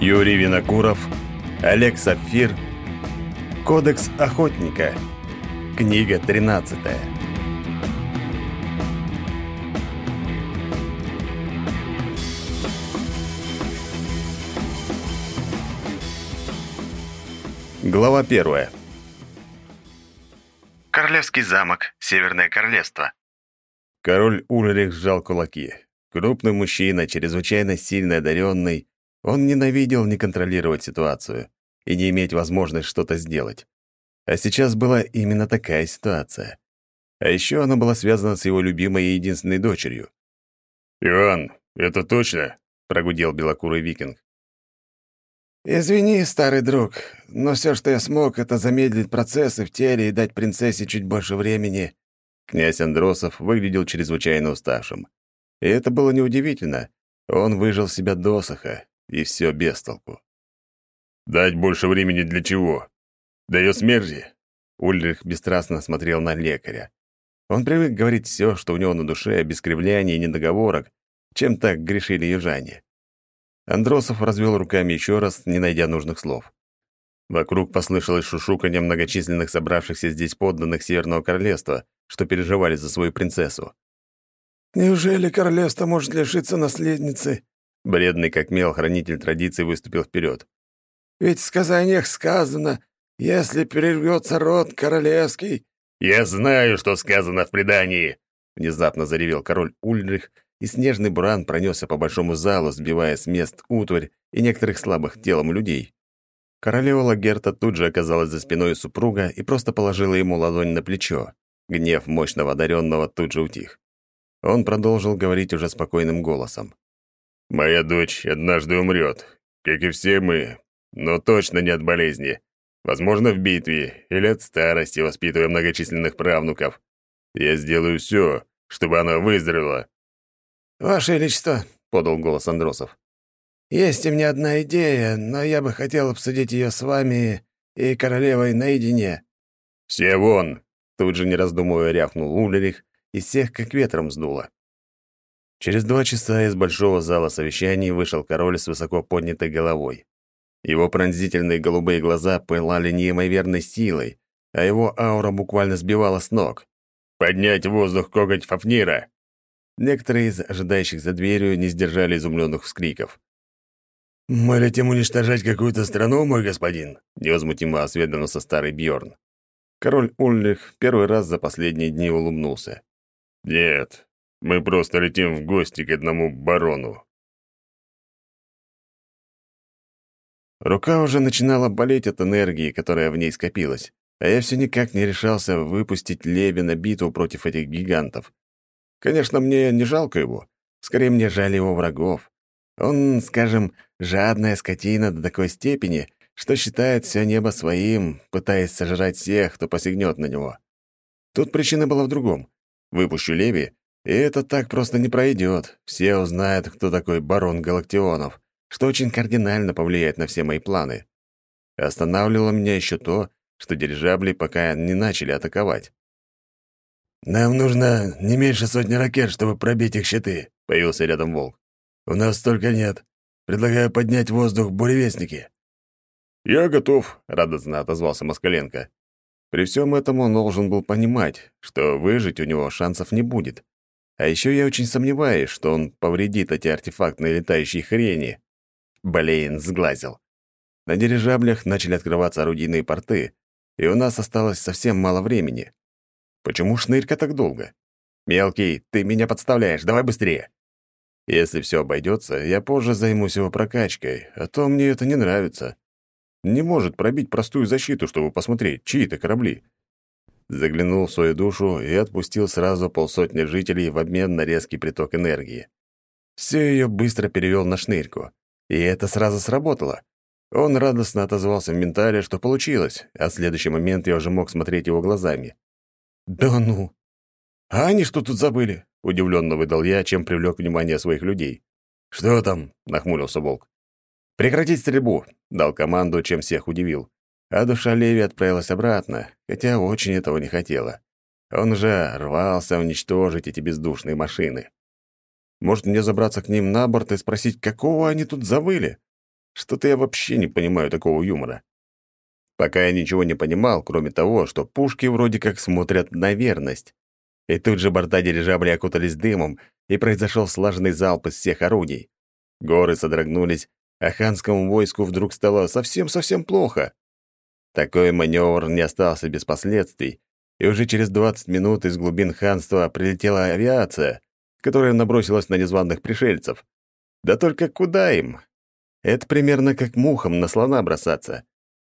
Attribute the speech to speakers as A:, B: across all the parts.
A: Юрий Винокуров, Олег Сапфир, Кодекс охотника. Книга 13. Глава первая.
B: Королевский замок, Северное королевство.
A: Король Ульрих сжал кулаки. Крупный мужчина, чрезвычайно сильно одаренный, он ненавидел не контролировать ситуацию и не иметь возможность что-то сделать. А сейчас была именно такая ситуация. А еще она была связана с его любимой и единственной дочерью.
C: «Иван, это точно?» — прогудел белокурый викинг.
D: «Извини, старый друг, но все, что я смог, это замедлить процессы в теле и дать принцессе чуть больше времени».
A: Князь Андросов выглядел чрезвычайно уставшим. И это было неудивительно. Он выжил себя досуха, и все без толку.
C: «Дать больше времени для чего? До ее смерти?»
A: Ульрих бесстрастно смотрел на лекаря. Он привык говорить все, что у него на душе, без кривляний и недоговорок, чем так грешили южане. Андросов развел руками еще раз, не найдя нужных слов. Вокруг послышалось шушуканье многочисленных собравшихся здесь подданных Северного Королевства, что переживали за свою принцессу.
D: «Неужели королевство может лишиться наследницы?»
A: Бредный как мел хранитель традиций выступил вперед.
D: «Ведь в сказаниях сказано, если перервется род королевский...»
C: «Я знаю, что сказано в предании!»
A: Внезапно заревел король Ульрих, и снежный буран пронесся по большому залу, сбивая с мест утварь и некоторых слабых телом людей. Королева Лагерта тут же оказалась за спиной супруга и просто положила ему ладонь на плечо. Гнев мощного одаренного тут же утих. Он продолжил говорить уже спокойным голосом.
C: Моя дочь однажды умрет, как и все мы, но точно не от болезни. Возможно, в битве или от старости, воспитывая многочисленных правнуков. Я сделаю все, чтобы она выздоровела».
D: «Ваше Величество», — подал голос Андросов, — «есть у меня одна идея, но я бы хотел обсудить ее с вами и королевой наедине».
C: «Все вон!»
A: — тут же не раздумывая рявкнул Ульрих, и всех как ветром сдуло. Через два часа из большого зала совещаний вышел король с высоко поднятой головой. Его пронзительные голубые глаза пылали неимоверной силой, а его аура буквально сбивала с ног.
C: «Поднять воздух коготь Фафнира!»
A: Некоторые из ожидающих за дверью не сдержали изумленных вскриков.
C: «Мы летим уничтожать какую-то страну, мой господин?»
A: — невозмутимо осведомился старый Бьорн. Король Ульрих первый раз за последние дни улыбнулся.
C: «Нет, мы просто летим в гости к одному барону.
A: Рука уже начинала болеть от энергии, которая в ней скопилась, а я все никак не решался выпустить Леви на битву против этих гигантов. Конечно, мне не жалко его, скорее мне жаль его врагов. Он, скажем, жадная скотина до такой степени, что считает все небо своим, пытаясь сожрать всех, кто посягнет на него. Тут причина была в другом. Выпущу Леви, и это так просто не пройдет. Все узнают, кто такой барон Галактионов, что очень кардинально повлияет на все мои планы. Останавливало меня еще то, что дирижабли пока не начали атаковать.
C: «Нам нужно не меньше сотни ракет, чтобы пробить их щиты», — появился рядом волк. «У нас столько нет. Предлагаю поднять воздух буревестники».
A: «Я готов», — радостно отозвался Москаленко. При всем этом он должен был понимать, что выжить у него шансов не будет. А еще я очень сомневаюсь, что он повредит эти артефактные летающие хрени. Блин, сглазил. На дирижаблях начали открываться орудийные порты, и у нас осталось совсем мало времени. Почему шнырька так долго? Мелкий, ты меня подставляешь, давай быстрее. Если все обойдется, я позже займусь его прокачкой, а то мне это не нравится. Не может пробить простую защиту, чтобы посмотреть, чьи это корабли заглянул в свою душу и отпустил сразу полсотни жителей в обмен на резкий приток энергии. Все ее быстро перевел на шнырьку, и это сразу сработало. Он радостно отозвался в ментале, что получилось, а в следующий момент я уже мог смотреть его глазами. «Да ну! А они что тут забыли?» — удивленно выдал я, чем привлек внимание своих людей. «Что там?» — нахмурился Волк. «Прекратить стрельбу!» — дал команду, чем всех удивил. А душа Леви отправилась обратно, хотя очень этого не хотела. Он же рвался уничтожить эти бездушные машины. Может, мне забраться к ним на борт и спросить, какого они тут забыли? Что-то я вообще не понимаю такого юмора. Пока я ничего не понимал, кроме того, что пушки вроде как смотрят на верность. И тут же борта дирижабля окутались дымом, и произошел слаженный залп из всех орудий. Горы содрогнулись, а ханскому войску вдруг стало совсем-совсем плохо. Такой маневр не остался без последствий, и уже через 20 минут из глубин ханства прилетела авиация, которая набросилась на незваных пришельцев. Да только куда им? Это примерно как мухам на слона бросаться.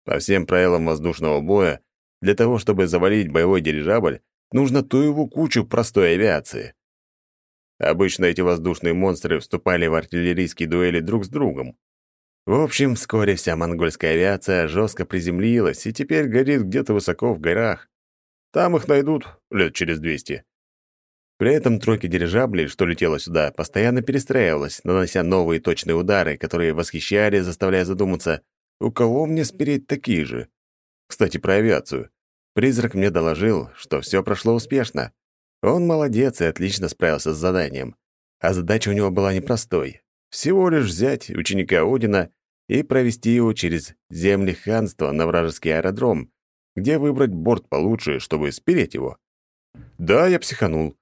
A: По всем правилам воздушного боя, для того, чтобы завалить боевой дирижабль, нужно ту его кучу простой авиации. Обычно эти воздушные монстры вступали в артиллерийские дуэли друг с другом. В общем, вскоре вся монгольская авиация жестко приземлилась и теперь горит где-то высоко в горах. Там их найдут лет через двести. При этом тройка дирижаблей, что летела сюда, постоянно перестраивалась, нанося новые точные удары, которые восхищали, заставляя задуматься, у кого мне спереть такие же. Кстати, про авиацию. Призрак мне доложил, что все прошло успешно. Он молодец и отлично справился с заданием. А задача у него была непростой. Всего лишь взять ученика Одина и провести его через земли ханства на вражеский аэродром, где выбрать борт получше, чтобы спереть его. Да, я психанул.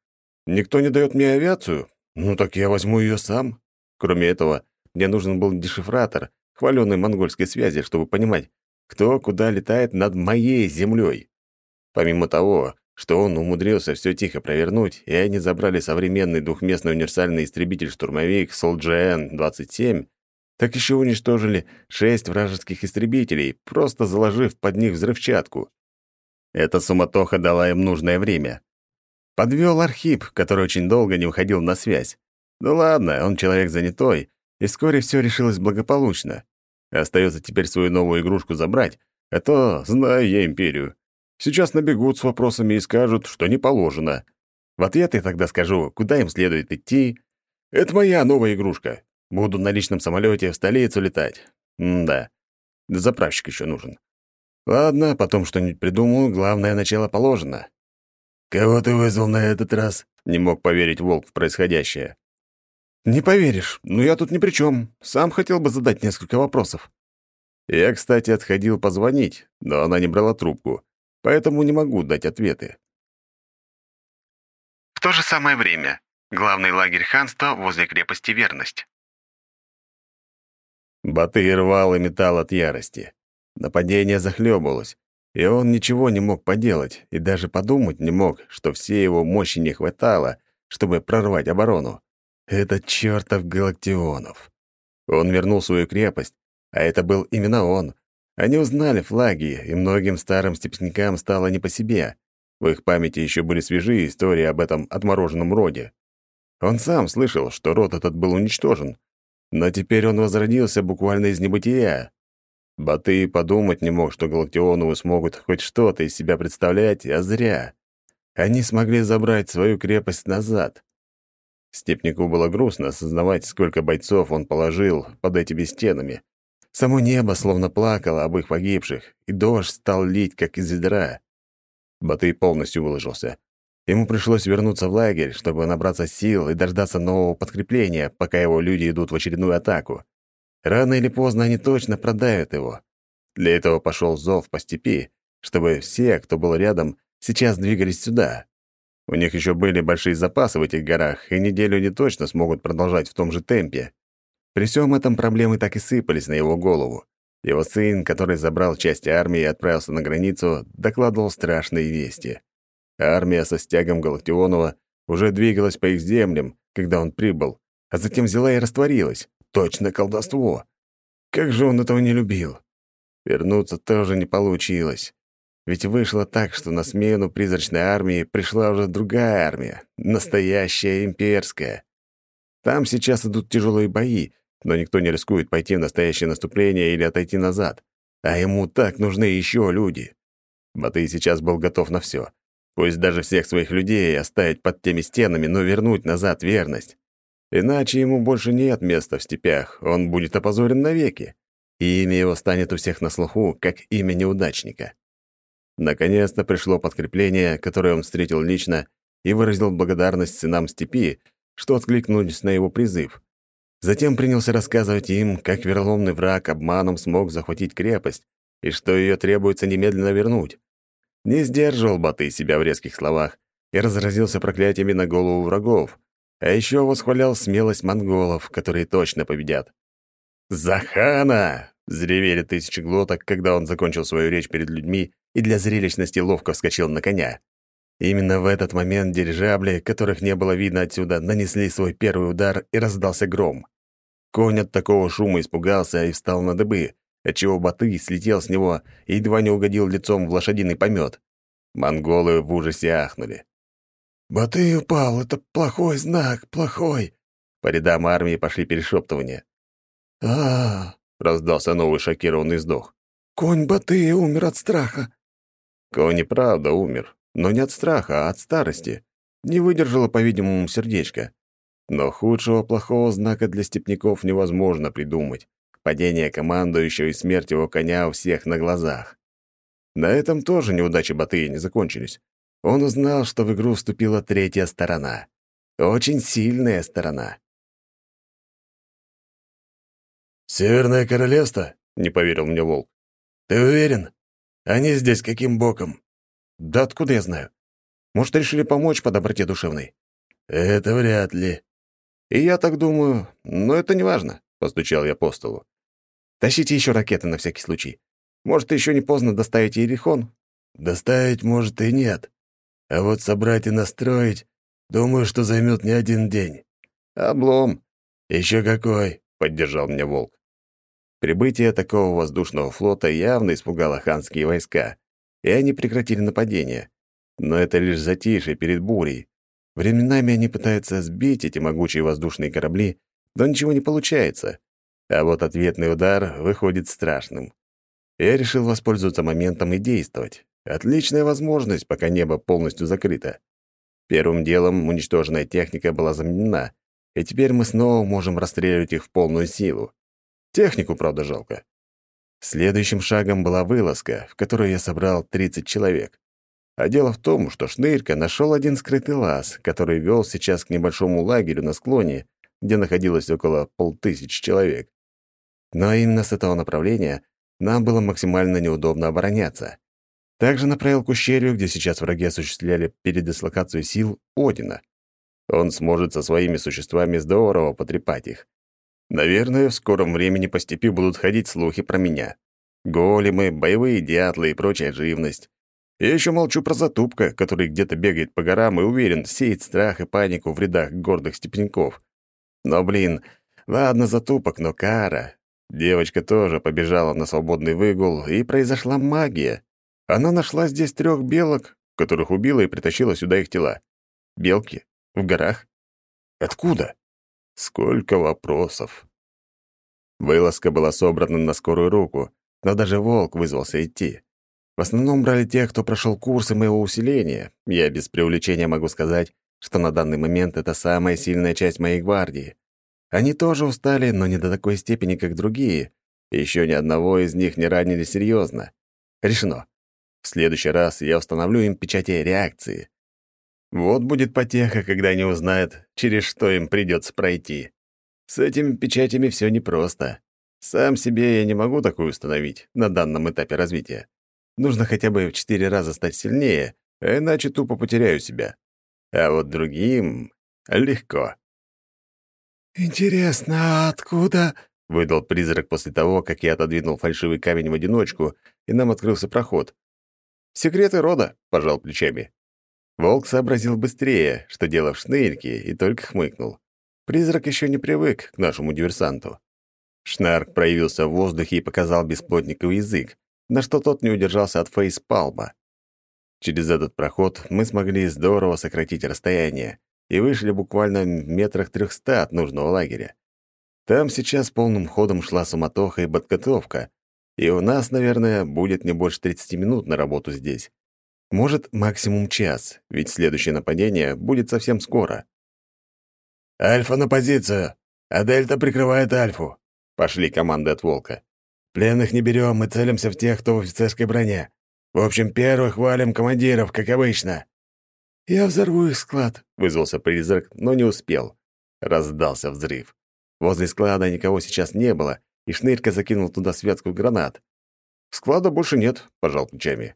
A: Никто не дает мне авиацию? Ну так я возьму ее сам. Кроме этого, мне нужен был дешифратор, хваленной монгольской связи, чтобы понимать, кто куда летает над моей землей. Помимо того, что он умудрился все тихо провернуть, и они забрали современный двухместный универсальный истребитель-штурмовик Солджиэн-27, так еще уничтожили шесть вражеских истребителей, просто заложив под них взрывчатку. Эта суматоха дала им нужное время. Подвел Архип, который очень долго не уходил на связь. Ну ладно, он человек занятой, и вскоре все решилось благополучно. Остается теперь свою новую игрушку забрать, а то знаю я империю. Сейчас набегут с вопросами и скажут, что не положено. В ответ я тогда скажу, куда им следует идти. Это моя новая игрушка. Буду на личном самолете в столицу летать. М-да. Заправщик еще нужен. Ладно, потом что-нибудь придумаю, главное, начало положено. «Кого ты вызвал на этот раз?» — не мог поверить Волк в происходящее. «Не поверишь, но я тут ни при чем. Сам хотел бы задать несколько вопросов». Я, кстати, отходил позвонить, но она не брала трубку поэтому не могу дать ответы.
B: В то же самое время. Главный лагерь ханства возле крепости Верность.
A: Батый рвал и металл от ярости. Нападение захлебывалось, и он ничего не мог поделать, и даже подумать не мог, что все его мощи не хватало, чтобы прорвать оборону. Это чертов Галактионов. Он вернул свою крепость, а это был именно он, они узнали флаги, и многим старым степнякам стало не по себе. В их памяти еще были свежие истории об этом отмороженном роде. Он сам слышал, что род этот был уничтожен. Но теперь он возродился буквально из небытия. Баты подумать не мог, что Галактионовы смогут хоть что-то из себя представлять, а зря. Они смогли забрать свою крепость назад. Степнику было грустно осознавать, сколько бойцов он положил под этими стенами. Само небо словно плакало об их погибших, и дождь стал лить, как из ведра. Батый полностью выложился. Ему пришлось вернуться в лагерь, чтобы набраться сил и дождаться нового подкрепления, пока его люди идут в очередную атаку. Рано или поздно они точно продавят его. Для этого пошел зов по степи, чтобы все, кто был рядом, сейчас двигались сюда. У них еще были большие запасы в этих горах, и неделю они точно смогут продолжать в том же темпе. При всем этом проблемы так и сыпались на его голову. Его сын, который забрал часть армии и отправился на границу, докладывал страшные вести. Армия со стягом Галактионова уже двигалась по их землям, когда он прибыл, а затем взяла и растворилась. Точно колдовство. Как же он этого не любил. Вернуться тоже не получилось. Ведь вышло так, что на смену призрачной армии пришла уже другая армия, настоящая имперская. Там сейчас идут тяжелые бои, но никто не рискует пойти в настоящее наступление или отойти назад. А ему так нужны еще люди. Батый сейчас был готов на все. Пусть даже всех своих людей оставить под теми стенами, но вернуть назад верность. Иначе ему больше нет места в степях, он будет опозорен навеки. И имя его станет у всех на слуху, как имя неудачника. Наконец-то пришло подкрепление, которое он встретил лично и выразил благодарность сынам степи, что откликнулись на его призыв. Затем принялся рассказывать им, как вероломный враг обманом смог захватить крепость и что ее требуется немедленно вернуть. Не сдерживал Баты себя в резких словах и разразился проклятиями на голову врагов, а еще восхвалял смелость монголов, которые точно победят. «Захана!» — взревели тысячи глоток, когда он закончил свою речь перед людьми и для зрелищности ловко вскочил на коня. Именно в этот момент дирижабли, которых не было видно отсюда, нанесли свой первый удар и раздался гром. Конь от такого шума испугался и встал на дыбы, отчего Баты слетел с него и едва не угодил лицом в лошадиный помет. Монголы в ужасе ахнули.
D: «Баты упал, это плохой знак, плохой!»
A: По рядам армии пошли перешептывания.
D: а,
A: раздался новый шокированный вздох.
D: «Конь Баты умер от страха!»
A: Конь и правда умер, но не от страха, а от старости. Не выдержало, по-видимому, сердечко. Но худшего плохого знака для степняков невозможно придумать. Падение командующего и смерть его коня у всех на глазах. На этом тоже неудачи Батыя не закончились. Он узнал, что в игру вступила третья сторона. Очень сильная сторона.
D: «Северное королевство?» — не поверил мне Волк. «Ты уверен? Они здесь каким боком?»
A: «Да откуда я знаю? Может, решили помочь по доброте душевной?»
D: «Это вряд ли».
A: «И я так думаю, но это не важно», — постучал я по столу. «Тащите еще ракеты на всякий случай. Может, еще не поздно доставить Иерихон?»
D: «Доставить, может, и нет. А вот собрать и настроить, думаю, что займет не один день».
A: «Облом».
D: Еще какой», —
A: поддержал меня Волк. Прибытие такого воздушного флота явно испугало ханские войска, и они прекратили нападение. Но это лишь затишье перед бурей. Временами они пытаются сбить эти могучие воздушные корабли, но ничего не получается. А вот ответный удар выходит страшным. Я решил воспользоваться моментом и действовать. Отличная возможность, пока небо полностью закрыто. Первым делом уничтоженная техника была заменена, и теперь мы снова можем расстреливать их в полную силу. Технику, правда, жалко. Следующим шагом была вылазка, в которой я собрал 30 человек. А дело в том, что Шнырька нашел один скрытый лаз, который вел сейчас к небольшому лагерю на склоне, где находилось около полтысячи человек. Но именно с этого направления нам было максимально неудобно обороняться. Также направил к ущелью, где сейчас враги осуществляли передислокацию сил Одина. Он сможет со своими существами здорово потрепать их. Наверное, в скором времени по степи будут ходить слухи про меня. Големы, боевые дятлы и прочая живность. Я еще молчу про Затупка, который где-то бегает по горам и уверен, сеет страх и панику в рядах гордых степняков. Но, блин, ладно Затупок, но Кара. Девочка тоже побежала на свободный выгул, и произошла магия. Она нашла здесь трех белок, которых убила и притащила сюда их тела. Белки? В горах? Откуда? Сколько вопросов. Вылазка была собрана на скорую руку, но даже волк вызвался идти. В основном брали тех, кто прошел курсы моего усиления. Я без преувеличения могу сказать, что на данный момент это самая сильная часть моей гвардии. Они тоже устали, но не до такой степени, как другие. Еще ни одного из них не ранили серьезно. Решено. В следующий раз я установлю им печати реакции. Вот будет потеха, когда они узнают, через что им придется пройти. С этими печатями все непросто. Сам себе я не могу такую установить на данном этапе развития. Нужно хотя бы в четыре раза стать сильнее, а иначе тупо потеряю себя. А вот другим легко.
D: «Интересно, а откуда?»
A: — выдал призрак после того, как я отодвинул фальшивый камень в одиночку, и нам открылся проход. «Секреты рода», — пожал плечами. Волк сообразил быстрее, что дело в шнырьке, и только хмыкнул. Призрак еще не привык к нашему диверсанту. Шнарк проявился в воздухе и показал бесплотниковый язык, на что тот не удержался от фейспалма. Через этот проход мы смогли здорово сократить расстояние и вышли буквально в метрах трехста от нужного лагеря. Там сейчас полным ходом шла суматоха и подготовка, и у нас, наверное, будет не больше 30 минут на работу здесь. Может, максимум час, ведь следующее нападение будет совсем скоро.
D: «Альфа на позицию, а Дельта прикрывает Альфу», — пошли команды от Волка. «Пленных не берем, мы целимся в тех, кто в офицерской броне. В общем, первых валим командиров, как обычно».
A: «Я взорву их склад», — вызвался призрак, но не успел. Раздался взрыв. Возле склада никого сейчас не было, и Шнырька закинул туда связку гранат. «Склада больше нет», — пожал плечами.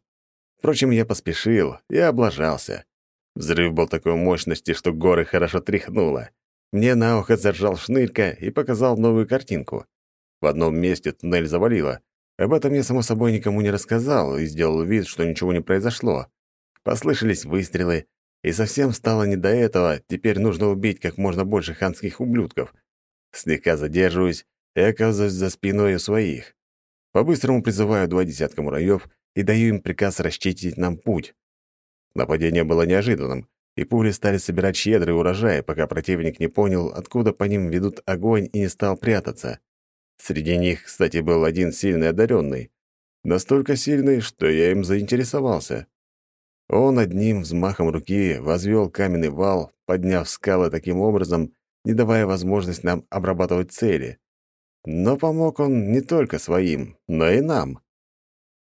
A: Впрочем, я поспешил и облажался. Взрыв был такой мощности, что горы хорошо тряхнуло. Мне на ухо заржал Шнырька и показал новую картинку. В одном месте туннель завалило. Об этом я, само собой, никому не рассказал и сделал вид, что ничего не произошло. Послышались выстрелы, и совсем стало не до этого, теперь нужно убить как можно больше ханских ублюдков. Слегка задерживаюсь и оказываюсь за спиной у своих. По-быстрому призываю два десятка муравьев и даю им приказ расчистить нам путь. Нападение было неожиданным, и пули стали собирать щедрый урожай, пока противник не понял, откуда по ним ведут огонь и не стал прятаться. Среди них, кстати, был один сильный одаренный. Настолько сильный, что я им заинтересовался. Он одним взмахом руки возвел каменный вал, подняв скалы таким образом, не давая возможность нам обрабатывать цели. Но помог он не только своим, но и нам.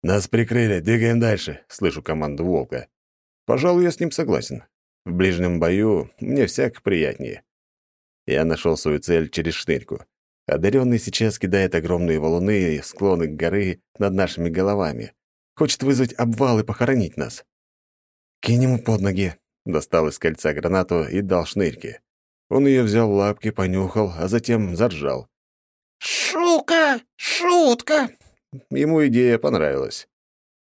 A: «Нас прикрыли, двигаем дальше», — слышу команду волка. Пожалуй, я с ним согласен. В ближнем бою мне всяко приятнее. Я нашел свою цель через шнырьку. Одаренный сейчас кидает огромные валуны и склоны горы над нашими головами. Хочет вызвать обвал и похоронить нас. «Кинь ему под ноги», — достал из кольца гранату и дал шнырьке. Он ее взял в лапки, понюхал, а затем заржал.
E: «Шука! Шутка!»
A: Ему идея понравилась.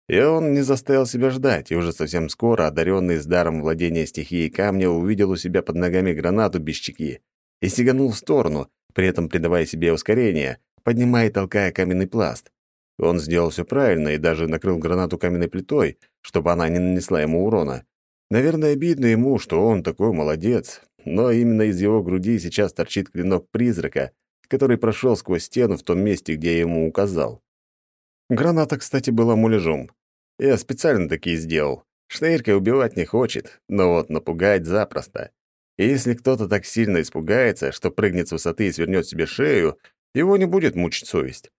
A: И он не заставил себя ждать, и уже совсем скоро, одаренный с даром владения стихией камня, увидел у себя под ногами гранату без чеки и сиганул в сторону, при этом придавая себе ускорение, поднимая и толкая каменный пласт. Он сделал все правильно и даже накрыл гранату каменной плитой, чтобы она не нанесла ему урона. Наверное, обидно ему, что он такой молодец, но именно из его груди сейчас торчит клинок призрака, который прошел сквозь стену в том месте, где я ему указал. Граната, кстати, была муляжом. Я специально такие сделал. Шнейрка убивать не хочет, но вот напугать запросто. И если кто-то так сильно испугается, что прыгнет с высоты и свернет себе шею, его не будет мучить совесть.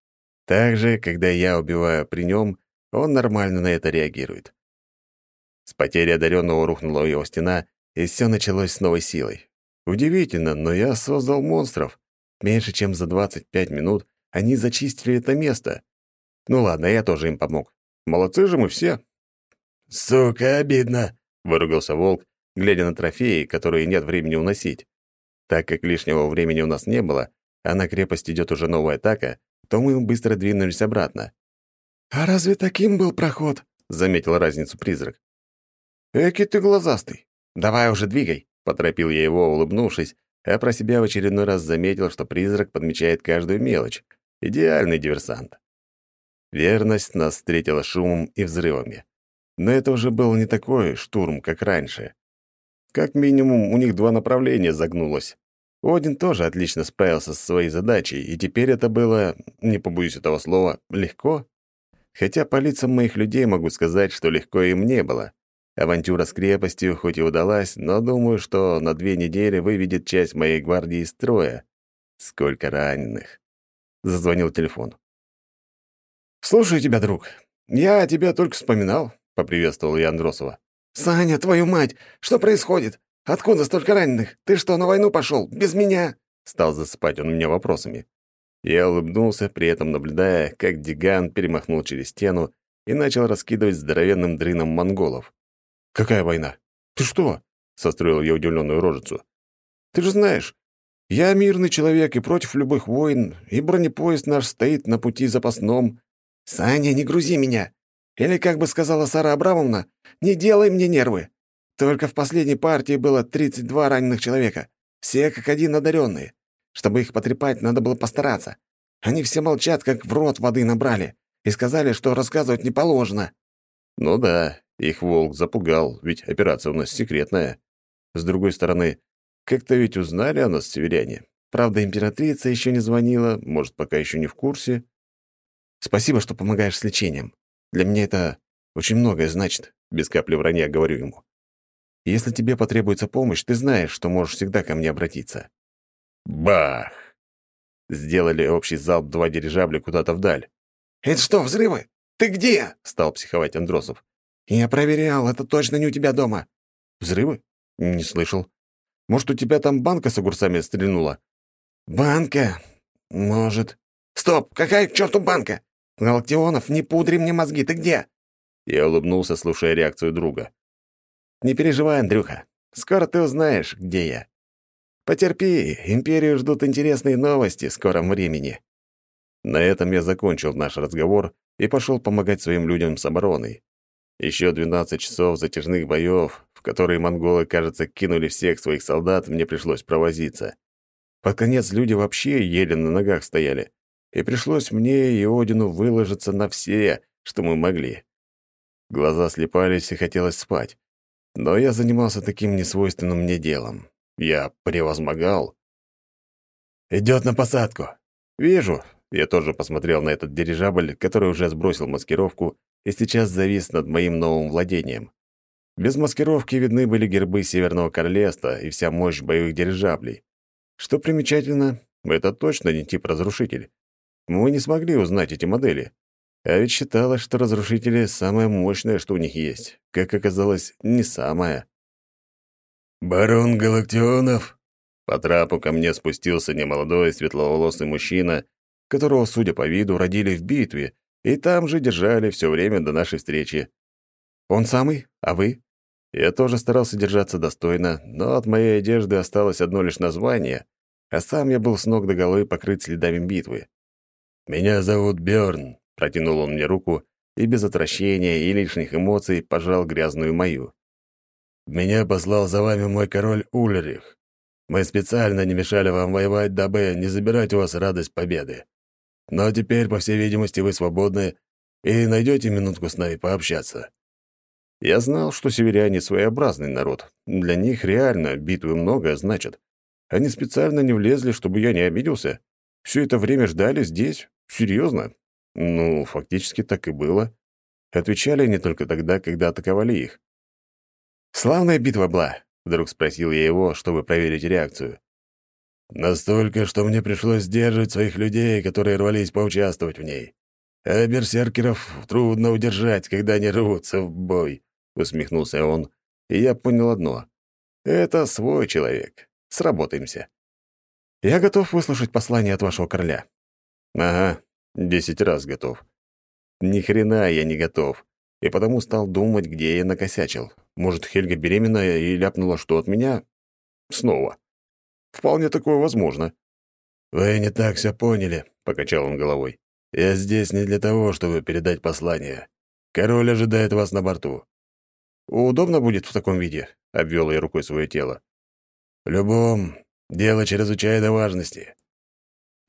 A: Также, когда я убиваю при нем, он нормально на это реагирует. С потери одаренного рухнула его стена, и все началось с новой силой. Удивительно, но я создал монстров. Меньше чем за 25 минут они зачистили это место. Ну ладно, я тоже им помог. Молодцы же мы все.
D: «Сука, обидно!» — выругался волк, глядя на трофеи, которые нет времени уносить.
A: Так как лишнего времени у нас не было, а на крепость идет уже новая атака, то мы быстро двинулись обратно.
E: «А разве таким был проход?»
A: — заметил разницу призрак. «Эки ты глазастый! Давай уже двигай!» — поторопил я его, улыбнувшись, а про себя в очередной раз заметил, что призрак подмечает каждую мелочь. Идеальный диверсант. Верность нас встретила шумом и взрывами. Но это уже был не такой штурм, как раньше. Как минимум, у них два направления загнулось. Один тоже отлично справился со своей задачей, и теперь это было, не побоюсь этого слова, легко. Хотя по лицам моих людей могу сказать, что легко им не было. Авантюра с крепостью хоть и удалась, но думаю, что на две недели выведет часть моей гвардии из строя. Сколько раненых. Зазвонил телефон. «Слушаю тебя, друг. Я тебя только вспоминал», — поприветствовал я Андросова.
E: «Саня, твою мать! Что происходит? Откуда столько раненых? Ты что, на войну пошел? Без меня?»
A: Стал засыпать он меня вопросами. Я улыбнулся, при этом наблюдая, как Диган перемахнул через стену и начал раскидывать здоровенным дрыном монголов. «Какая война? Ты что?» — состроил я удивленную рожицу. «Ты же знаешь, я мирный человек и против любых войн, и бронепоезд наш стоит на пути запасном».
E: «Саня, не грузи меня! Или, как бы сказала Сара Абрамовна, не делай мне нервы! Только в последней партии было 32 раненых человека, все как один одаренные. Чтобы их потрепать, надо было постараться. Они все молчат, как в рот воды набрали, и сказали, что рассказывать не положено».
A: «Ну да, их волк запугал, ведь операция у нас секретная. С другой стороны, как-то ведь узнали о нас северяне. Правда, императрица еще не звонила, может, пока еще не в курсе. Спасибо, что помогаешь с лечением. Для меня это очень многое значит, без капли вранья говорю ему. Если тебе потребуется помощь, ты знаешь, что можешь всегда ко мне обратиться. Бах! Сделали общий залп два дирижабля куда-то вдаль.
E: «Это что, взрывы? Ты где?»
A: — стал психовать Андросов.
E: «Я проверял, это точно не у тебя дома».
A: «Взрывы? Не слышал. Может, у тебя там банка с огурцами стрельнула?»
E: «Банка? Может...» «Стоп! Какая к черту банка? Галактионов, не пудри мне мозги, ты где?»
A: Я улыбнулся, слушая реакцию друга. «Не переживай, Андрюха. Скоро ты узнаешь, где я. Потерпи, империю ждут интересные новости в скором времени». На этом я закончил наш разговор и пошел помогать своим людям с обороной. Еще 12 часов затяжных боев, в которые монголы, кажется, кинули всех своих солдат, мне пришлось провозиться. Под конец люди вообще еле на ногах стояли, и пришлось мне и Одину выложиться на все, что мы могли. Глаза слепались и хотелось спать. Но я занимался таким несвойственным мне делом. Я превозмогал.
D: «Идет на посадку».
A: «Вижу». Я тоже посмотрел на этот дирижабль, который уже сбросил маскировку и сейчас завис над моим новым владением. Без маскировки видны были гербы Северного Королевства и вся мощь боевых дирижаблей. Что примечательно, это точно не тип разрушитель. Мы не смогли узнать эти модели. А ведь считалось, что разрушители — самое мощное, что у них есть. Как оказалось, не самое.
D: «Барон Галактионов?»
A: По трапу ко мне спустился немолодой светловолосый мужчина, которого, судя по виду, родили в битве, и там же держали все время до нашей встречи. «Он самый? А вы?» Я тоже старался держаться достойно, но от моей одежды осталось одно лишь название, а сам я был с ног до головы покрыт следами битвы.
D: «Меня зовут Бёрн»,
A: Протянул он мне руку и без отвращения и лишних эмоций пожал грязную мою.
D: «Меня послал за вами мой король Ульрих. Мы специально не мешали вам воевать, дабы не забирать у вас радость победы. Но теперь, по всей видимости, вы свободны и найдете минутку с нами пообщаться».
A: Я знал, что северяне своеобразный народ. Для них реально битвы многое значат. Они специально не влезли, чтобы я не обиделся. Все это время ждали здесь. Серьезно. Ну, фактически так и было. Отвечали они только тогда, когда атаковали их. «Славная битва была», — вдруг спросил я его, чтобы проверить реакцию.
D: «Настолько, что мне пришлось сдерживать своих людей, которые рвались поучаствовать в ней. А берсеркеров трудно удержать, когда они рвутся в бой», — усмехнулся он, и я понял одно. «Это свой человек. Сработаемся. Я готов выслушать послание от вашего короля». «Ага, Десять раз готов. Ни хрена я не готов. И потому стал думать, где я накосячил. Может, Хельга беременная и ляпнула что от меня? Снова. Вполне такое возможно. «Вы не так все поняли», — покачал он головой. «Я здесь не для того, чтобы передать послание. Король ожидает вас на борту».
A: «Удобно будет в таком виде?» — обвел я рукой свое тело.
D: «В любом. Дело чрезвычайной важности.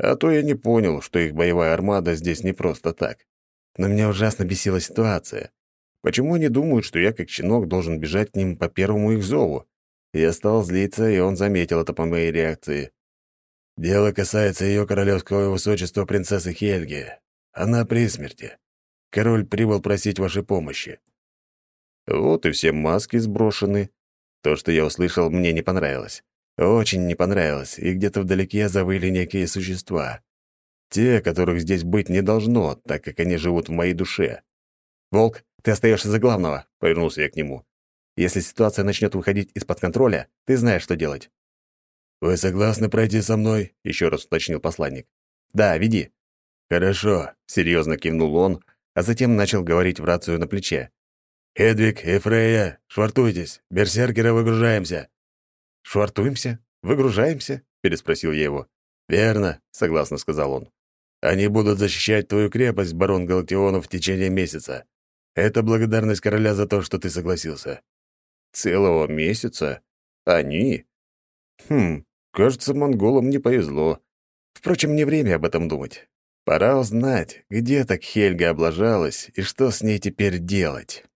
A: А то я не понял, что их боевая армада здесь не просто так. Но меня ужасно бесила ситуация. Почему они думают, что я, как щенок, должен бежать к ним по первому их зову? Я стал злиться, и он заметил это по моей реакции.
D: «Дело касается ее королевского высочества принцессы Хельги. Она при смерти. Король прибыл просить вашей помощи».
A: Вот и все маски сброшены. То, что я услышал, мне не понравилось. Очень не понравилось, и где-то вдалеке завыли некие существа. Те, которых здесь быть не должно, так как они живут в моей душе. «Волк, ты остаешься за главного», — повернулся я к нему. «Если ситуация начнет выходить из-под контроля, ты знаешь, что делать».
D: «Вы согласны пройти со мной?» — еще раз уточнил посланник.
A: «Да, веди».
D: «Хорошо», —
A: серьезно кивнул он, а затем начал говорить в рацию на плече.
D: «Хедвиг и Фрейя, швартуйтесь, берсеркера выгружаемся».
A: «Швартуемся? Выгружаемся?» — переспросил я его.
D: «Верно», — согласно сказал он. «Они будут защищать твою крепость, барон Галактионов, в течение месяца. Это благодарность короля за то, что ты согласился».
A: «Целого месяца? Они?» «Хм, кажется, монголам не повезло. Впрочем, не время об этом думать. Пора узнать, где так Хельга облажалась и что с ней теперь делать».